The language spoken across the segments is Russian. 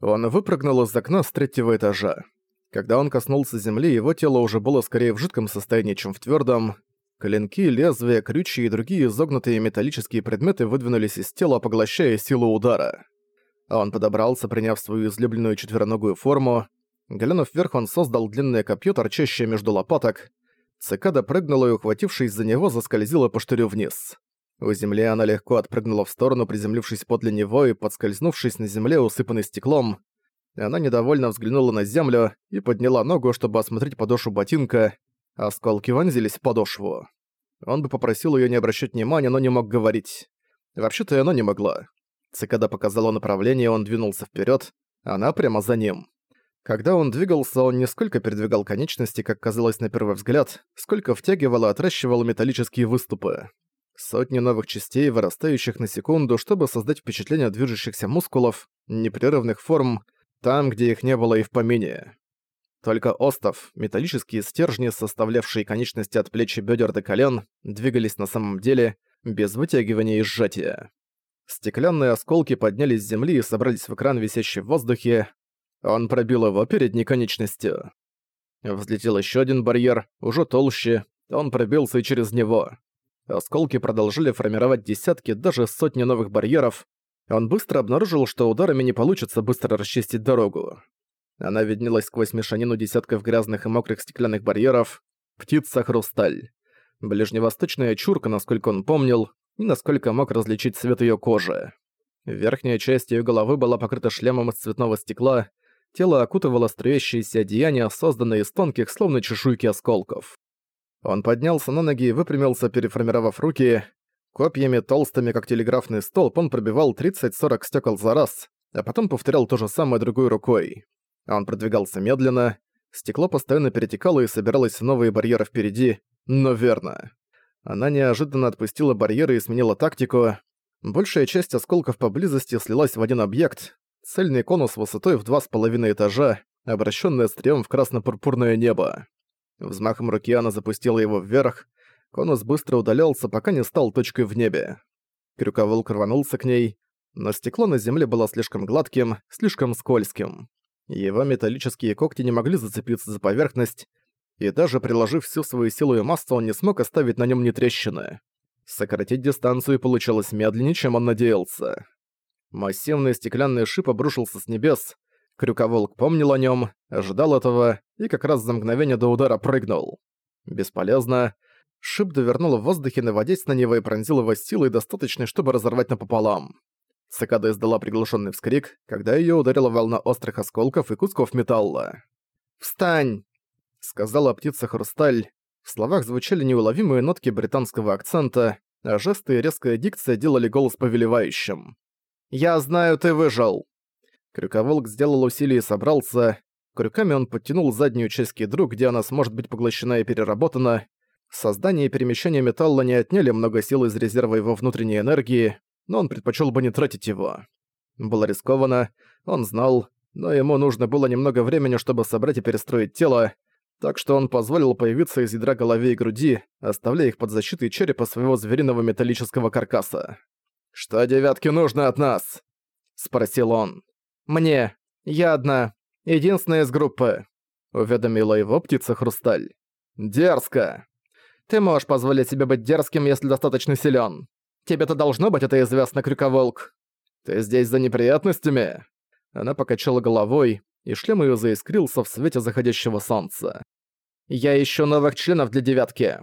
Он выпрыгнул из окна с третьего этажа. Когда он коснулся земли, его тело уже было скорее в жидком состоянии, чем в твердом. Клинки, лезвия, крючья и другие изогнутые металлические предметы выдвинулись из тела, поглощая силу удара. Он подобрался, приняв свою излюбленную четвероногую форму. Глянув вверх, он создал длинное копье, торчащее между лопаток. Цикада прыгнула и, ухватившись за него, заскользила по штырю вниз. У земли она легко отпрыгнула в сторону, приземлившись подле него и, подскользнувшись на земле, усыпанной стеклом. Она недовольно взглянула на землю и подняла ногу, чтобы осмотреть подошву ботинка. Осколки вонзились в подошву. Он бы попросил её не обращать внимания, но не мог говорить. Вообще-то и она не могла. Цикада показала направление, он двинулся вперёд, она прямо за ним. Когда он двигался, он не сколько передвигал конечности, как казалось на первый взгляд, сколько втягивал и отращивал металлические выступы. Сотни новых частей, вырастающих на секунду, чтобы создать впечатление движущихся мускулов, непрерывных форм, там, где их не было и в помине. Только остов, металлические стержни, составлявшие конечности от плеч и бедер до колен, двигались на самом деле, без вытягивания и сжатия. Стеклянные осколки поднялись с земли и собрались в экран, висящий в воздухе. Он пробил его передней конечностью. Взлетел еще один барьер, уже толще, он пробился и через него. Осколки продолжили формировать десятки, даже сотни новых барьеров. Он быстро обнаружил, что ударами не получится быстро расчистить дорогу. Она виднелась сквозь мешанину десятков грязных и мокрых стеклянных барьеров. Птица-хрусталь. Ближневосточная чурка, насколько он помнил, и насколько мог различить цвет ее кожи. Верхняя часть ее головы была покрыта шлемом из цветного стекла, тело окутывало струящееся одеяние, созданное из тонких, словно чешуйки осколков. Он поднялся на ноги и выпрямился, переформировав руки. Копьями толстыми, как телеграфный столб, он пробивал 30-40 стекол за раз, а потом повторял то же самое другой рукой. Он продвигался медленно, стекло постоянно перетекало и собиралось в новые барьеры впереди, но верно. Она неожиданно отпустила барьеры и сменила тактику. Большая часть осколков поблизости слилась в один объект, цельный конус высотой в два с половиной этажа, обращенный острием в красно-пурпурное небо. Взмахом руки она запустила его вверх. Конус быстро удалялся, пока не стал точкой в небе. Крюковолк рванулся к ней, но стекло на земле было слишком гладким, слишком скользким. Его металлические когти не могли зацепиться за поверхность, и даже приложив всю свою силу и массу, он не смог оставить на нем ни трещины. Сократить дистанцию получалось медленнее, чем он надеялся. Массивный стеклянный шип обрушился с небес, Крюковолк помнил о нем, ожидал этого и как раз за мгновение до удара прыгнул. Бесполезно. Шип довернул в воздухе, наводясь на него и пронзил его силой, достаточной, чтобы разорвать напополам. Цикада издала приглушенный вскрик, когда ее ударила волна острых осколков и кусков металла. «Встань!» — сказала птица Хрусталь. В словах звучали неуловимые нотки британского акцента, а жесты и резкая дикция делали голос повелевающим. «Я знаю, ты выжил!» Крюковолк сделал усилие и собрался. Крюками он подтянул заднюю часть кедру, где она сможет быть поглощена и переработана. Создание и перемещение металла не отняли много сил из резерва его внутренней энергии, но он предпочел бы не тратить его. Было рискованно, он знал, но ему нужно было немного времени, чтобы собрать и перестроить тело, так что он позволил появиться из ядра голове и груди, оставляя их под защитой черепа своего звериного металлического каркаса. «Что девятке нужно от нас?» — спросил он. «Мне. Я одна. Единственная из группы», — уведомила его птица Хрусталь. «Дерзко. Ты можешь позволить себе быть дерзким, если достаточно силен. Тебе-то должно быть это известно, Крюковолк. Ты здесь за неприятностями?» Она покачала головой, и шлем её заискрился в свете заходящего солнца. «Я ищу новых членов для девятки.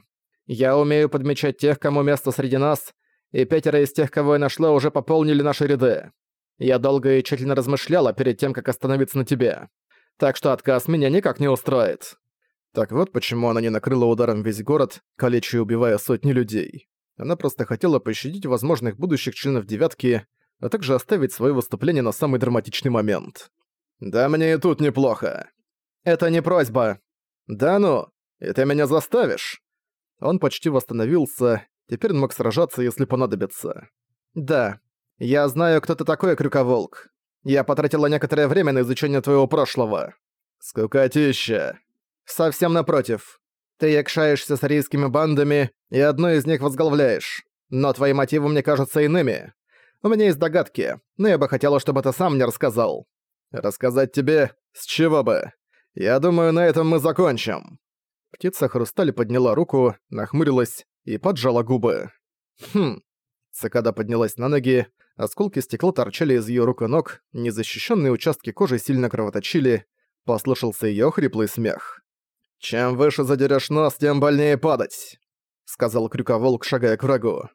Я умею подмечать тех, кому место среди нас, и пятеро из тех, кого я нашла, уже пополнили наши ряды. Я долго и тщательно размышляла перед тем, как остановиться на тебе. Так что отказ меня никак не устроит. Так вот почему она не накрыла ударом весь город, калеча и убивая сотни людей. Она просто хотела пощадить возможных будущих членов «девятки», а также оставить свое выступление на самый драматичный момент. «Да мне и тут неплохо». «Это не просьба». «Да ну, и ты меня заставишь». Он почти восстановился, теперь он мог сражаться, если понадобится. «Да, «Я знаю, кто ты такой, Крюковолк. Я потратила некоторое время на изучение твоего прошлого». «Скукотища». «Совсем напротив. Ты якшаешься с арийскими бандами, и одну из них возглавляешь. Но твои мотивы мне кажутся иными. У меня есть догадки, но я бы хотела, чтобы ты сам мне рассказал. Рассказать тебе, с чего бы? Я думаю, на этом мы закончим». Птица Хрусталь подняла руку, нахмурилась и поджала губы. «Хм». Цикада поднялась на ноги, осколки стекла торчали из её рук и ног, незащищенные участки кожи сильно кровоточили, послышался её хриплый смех. «Чем выше задерешь нос, тем больнее падать», — сказал Крюковолк, шагая к врагу.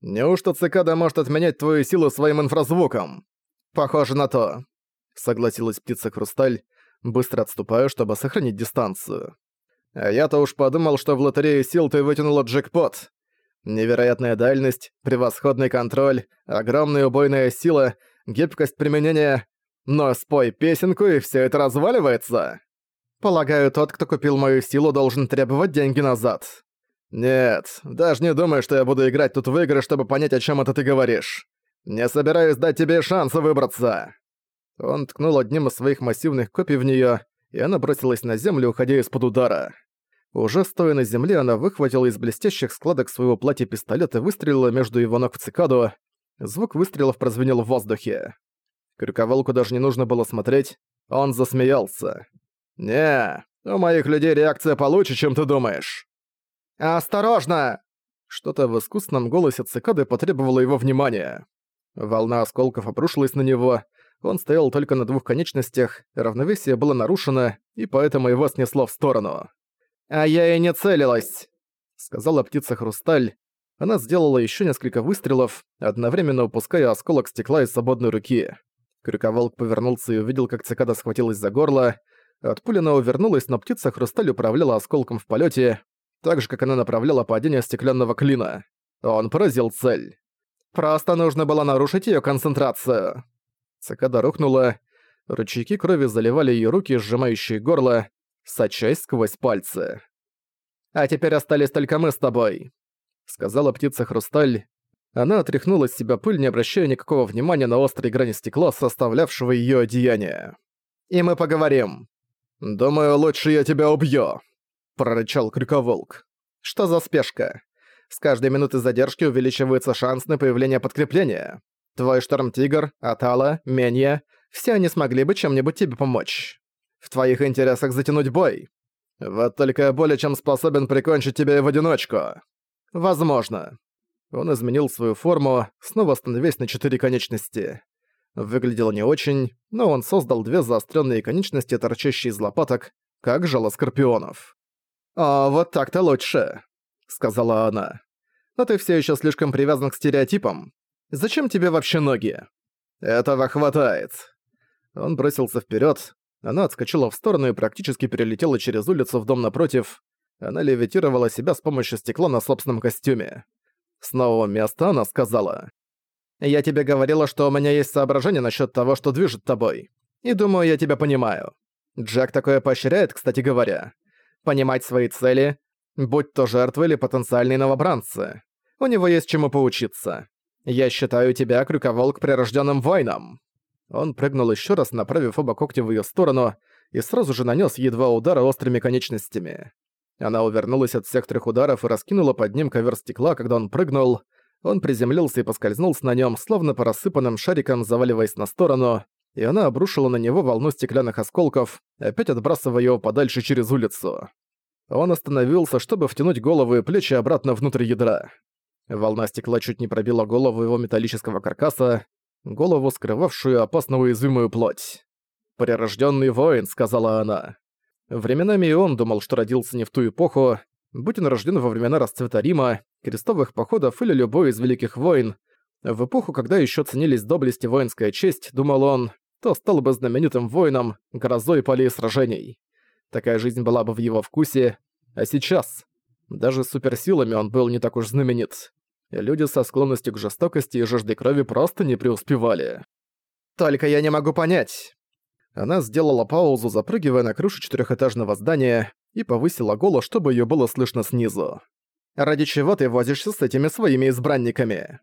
«Неужто цикада может отменять твою силу своим инфразвуком?» «Похоже на то», — согласилась птица Хрусталь, быстро отступая, чтобы сохранить дистанцию. «А я-то уж подумал, что в лотерее сил ты вытянула джекпот. Невероятная дальность, превосходный контроль, огромная убойная сила, гибкость применения. Но спой песенку, и все это разваливается. Полагаю, тот, кто купил мою силу, должен требовать деньги назад. Нет, даже не думай, что я буду играть тут в игры, чтобы понять, о чем это ты говоришь. Не собираюсь дать тебе шанса выбраться. Он ткнул одним из своих массивных копий в неё, и она бросилась на землю, уходя из-под удара. Уже стоя на земле, она выхватила из блестящих складок своего платья пистолет и выстрелила между его ног в цикаду. Звук выстрелов прозвенел в воздухе. Крюковолку даже не нужно было смотреть, он засмеялся. «Не, у моих людей реакция получше, чем ты думаешь». «Осторожно!» Что-то в искусственном голосе цикады потребовало его внимания. Волна осколков обрушилась на него, он стоял только на двух конечностях, равновесие было нарушено, и поэтому его снесло в сторону. «А я и не целилась», — сказала птица Хрусталь. Она сделала еще несколько выстрелов, одновременно упуская осколок стекла из свободной руки. Крюковолк повернулся и увидел, как цикада схватилась за горло. От пули она увернулась, но птица Хрусталь управляла осколком в полете, так же, как она направляла падение стеклянного клина. Он поразил цель. Просто нужно было нарушить ее концентрацию. Цикада рухнула, ручейки крови заливали ее руки, сжимающие горло, сочась сквозь пальцы. «А теперь остались только мы с тобой», — сказала птица Хрусталь. Она отряхнула с себя пыль, не обращая никакого внимания на острые грани стекла, составлявшего ее одеяние. «И мы поговорим». «Думаю, лучше я тебя убью», — прорычал Крюковолк. «Что за спешка? С каждой минуты задержки увеличивается шанс на появление подкрепления. Твой Шторм-Тигр, Атала, Менья — все они смогли бы чем-нибудь тебе помочь. В твоих интересах затянуть бой. Вот только я более чем способен прикончить тебя в одиночку. Возможно. Он изменил свою форму, снова становясь на четыре конечности. Выглядело не очень, но он создал две заостренные конечности, торчащие из лопаток, как жало скорпионов. «А вот так-то лучше», — сказала она. «Но ты все еще слишком привязан к стереотипам. Зачем тебе вообще ноги? Этого хватает. Он бросился вперед. Она отскочила в сторону и практически перелетела через улицу в дом напротив. Она левитировала себя с помощью стекла на собственном костюме. С нового места она сказала. «Я тебе говорила, что у меня есть соображение насчет того, что движет тобой. И думаю, я тебя понимаю. Джек такое поощряет, кстати говоря. Понимать свои цели, будь то жертвы или потенциальные новобранцы. У него есть чему поучиться. Я считаю тебя, крюковолк, прирожденным воином!» Он прыгнул еще раз, направив оба когтя в ее сторону, и сразу же нанес едва удара острыми конечностями. Она увернулась от всех трех ударов и раскинула под ним ковер стекла, когда он прыгнул. Он приземлился и поскользнулся на нем, словно по рассыпанным шарикам, заваливаясь на сторону, и она обрушила на него волну стеклянных осколков, опять отбрасывая его подальше через улицу. Он остановился, чтобы втянуть голову и плечи обратно внутрь ядра. Волна стекла чуть не пробила голову его металлического каркаса, голову, скрывавшую опасно уязвимую плоть. «Прирождённый воин», — сказала она. Временами и он думал, что родился не в ту эпоху, будь он рожден во времена расцвета Рима, крестовых походов или любой из великих войн, в эпоху, когда еще ценились доблесть и воинская честь, думал он, то стал бы знаменитым воином, грозой полей сражений. Такая жизнь была бы в его вкусе, а сейчас... Даже суперсилами он был не так уж знаменит. Люди со склонностью к жестокости и жаждой крови просто не преуспевали. «Только я не могу понять». Она сделала паузу, запрыгивая на крышу четырехэтажного здания, и повысила голос, чтобы ее было слышно снизу. «Ради чего ты возишься с этими своими избранниками?»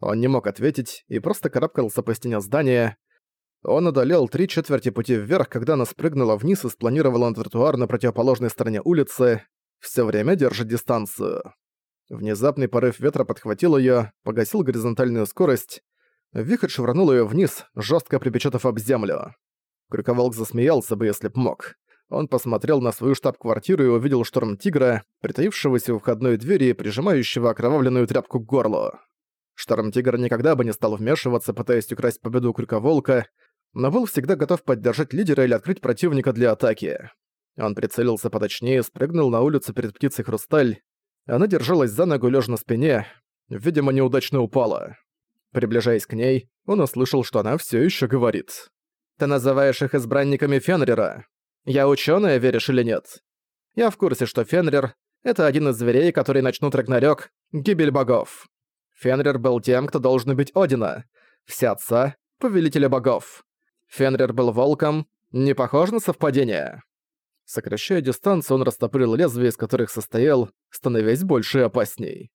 Он не мог ответить и просто карабкался по стене здания. Он одолел три четверти пути вверх, когда она спрыгнула вниз и спланировала на тротуар на противоположной стороне улицы, все время держит дистанцию. Внезапный порыв ветра подхватил ее, погасил горизонтальную скорость. Вихрь швырнул ее вниз, жестко припечатав об землю. Крюковолк засмеялся бы, если б мог. Он посмотрел на свою штаб-квартиру и увидел шторм тигра, притаившегося у входной двери и прижимающего окровавленную тряпку к горлу. Шторм-тигр никогда бы не стал вмешиваться, пытаясь украсть победу Крюковолка, но был всегда готов поддержать лидера или открыть противника для атаки. Он прицелился поточнее, спрыгнул на улицу перед птицей Хрусталь. Она держалась за ногу, лежа на спине, видимо, неудачно упала. Приближаясь к ней, он услышал, что она все еще говорит. «Ты называешь их избранниками Фенрира. Я ученая, веришь или нет? Я в курсе, что Фенрир — это один из зверей, которые начнут Рагнарёк, гибель богов. Фенрир был тем, кто должен быть Одина, все отца, повелителя богов. Фенрир был волком, не похоже на совпадение?» Сокращая дистанцию, он растопырил лезвия, из которых состоял, становясь больше и опасней.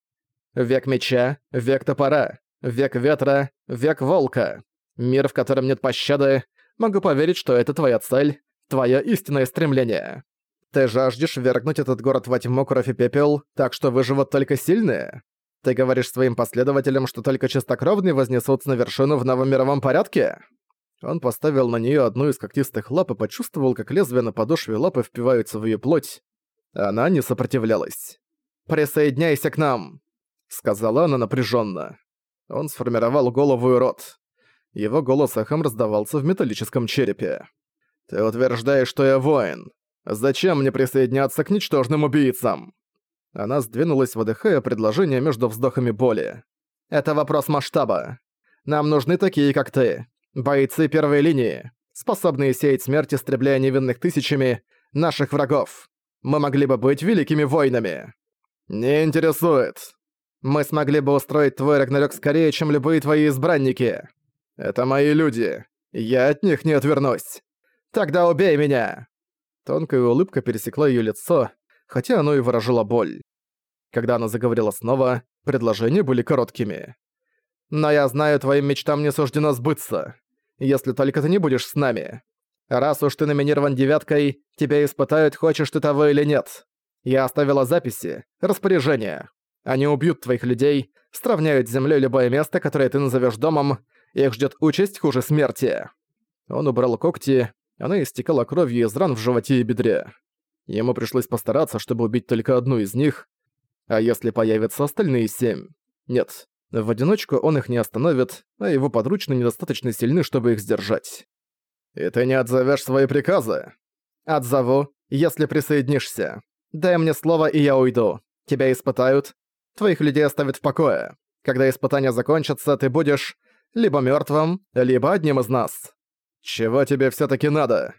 «Век меча, век топора, век ветра, век волка. Мир, в котором нет пощады. Могу поверить, что это твоя цель, твое истинное стремление. Ты жаждешь вергнуть этот город во тьму, кровь и пепел, так что выживут только сильные? Ты говоришь своим последователям, что только чистокровные вознесутся на вершину в новом мировом порядке?» Он поставил на нее одну из когтистых лап и почувствовал, как лезвия на подошве лапы впиваются в ее плоть. Она не сопротивлялась. «Присоединяйся к нам!» — сказала она напряженно. Он сформировал голову и рот. Его голос эхом раздавался в металлическом черепе. «Ты утверждаешь, что я воин. Зачем мне присоединяться к ничтожным убийцам?» Она сдвинулась, выдыхая предложение между вздохами боли. «Это вопрос масштаба. Нам нужны такие, как ты. Бойцы первой линии, способные сеять смерть, истребляя невинных тысячами наших врагов. Мы могли бы быть великими воинами. Не интересует. Мы смогли бы устроить твой Рагнарёк скорее, чем любые твои избранники. Это мои люди. Я от них не отвернусь. Тогда убей меня!» Тонкая улыбка пересекла её лицо, хотя оно и выражало боль. Когда она заговорила снова, предложения были короткими. Но я знаю, твоим мечтам не суждено сбыться. Если только ты не будешь с нами. Раз уж ты номинирован девяткой, тебя испытают, хочешь ты того или нет. Я оставила записи, распоряжения. Они убьют твоих людей, сравняют с землей любое место, которое ты назовешь домом, их ждет участь хуже смерти. Он убрал когти, она истекала кровью из ран в животе и бедре. Ему пришлось постараться, чтобы убить только одну из них, а если появятся остальные семь? Нет, в одиночку он их не остановит, а его подручные недостаточно сильны, чтобы их сдержать. «И ты не отзовешь свои приказы?» «Отзову, если присоединишься. Дай мне слово, и я уйду. Тебя испытают. Твоих людей оставят в покое. Когда испытания закончатся, ты будешь либо мертвым, либо одним из нас. Чего тебе все таки надо?»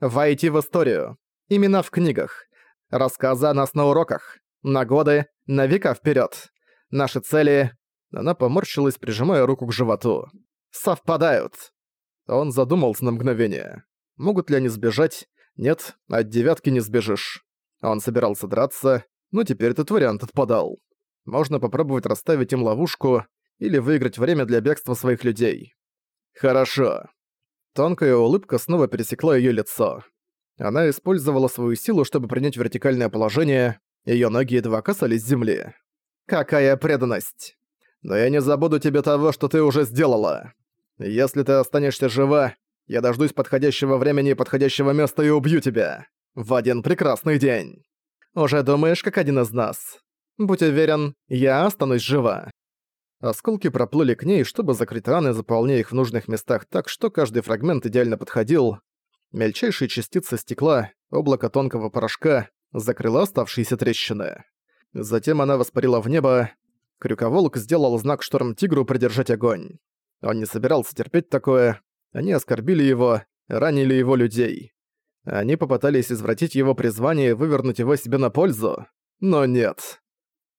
«Войти в историю. Имена в книгах. Рассказы о нас на уроках. На годы, на века вперед. Наши цели она поморщилась, прижимая руку к животу. «Совпадают!» Он задумался на мгновение. Могут ли они сбежать? Нет, от девятки не сбежишь. Он собирался драться, но теперь этот вариант отпадал. Можно попробовать расставить им ловушку или выиграть время для бегства своих людей. Хорошо. Тонкая улыбка снова пересекла её лицо. Она использовала свою силу, чтобы принять вертикальное положение, её ноги едва касались земли. Какая преданность! Но я не забуду тебе того, что ты уже сделала. Если ты останешься жива, я дождусь подходящего времени и подходящего места и убью тебя. В один прекрасный день. Уже думаешь, как один из нас. Будь уверен, я останусь жива». Осколки проплыли к ней, чтобы закрыть раны, заполняя их в нужных местах так, что каждый фрагмент идеально подходил. Мельчайшие частицы стекла, облако тонкого порошка, закрыла оставшиеся трещины. Затем она воспарила в небо, Крюковолк сделал знак Шторм-Тигру придержать огонь. Он не собирался терпеть такое. Они оскорбили его, ранили его людей. Они попытались извратить его призвание и вывернуть его себе на пользу. Но нет.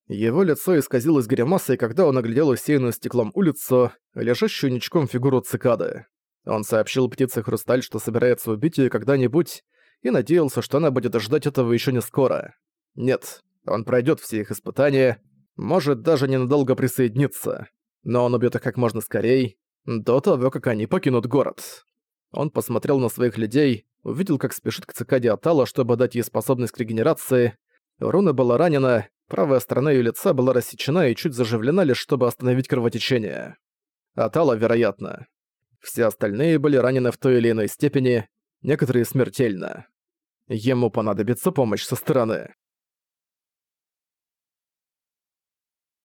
Его лицо исказилось гримасой, когда он оглядел усеянную стеклом улицу, лежащую ничком фигуру цикады. Он сообщил птице Хрусталь, что собирается убить ее когда-нибудь, и надеялся, что она будет ждать этого еще не скоро. Нет, он пройдет все их испытания, может даже ненадолго присоединиться, но он убьет их как можно скорее, до того, как они покинут город. Он посмотрел на своих людей, увидел, как спешит к цикаде Атала, чтобы дать ей способность к регенерации. Руна была ранена, правая сторона ее лица была рассечена и чуть заживлена лишь, чтобы остановить кровотечение. Атала, вероятно. Все остальные были ранены в той или иной степени, некоторые смертельно. Ему понадобится помощь со стороны.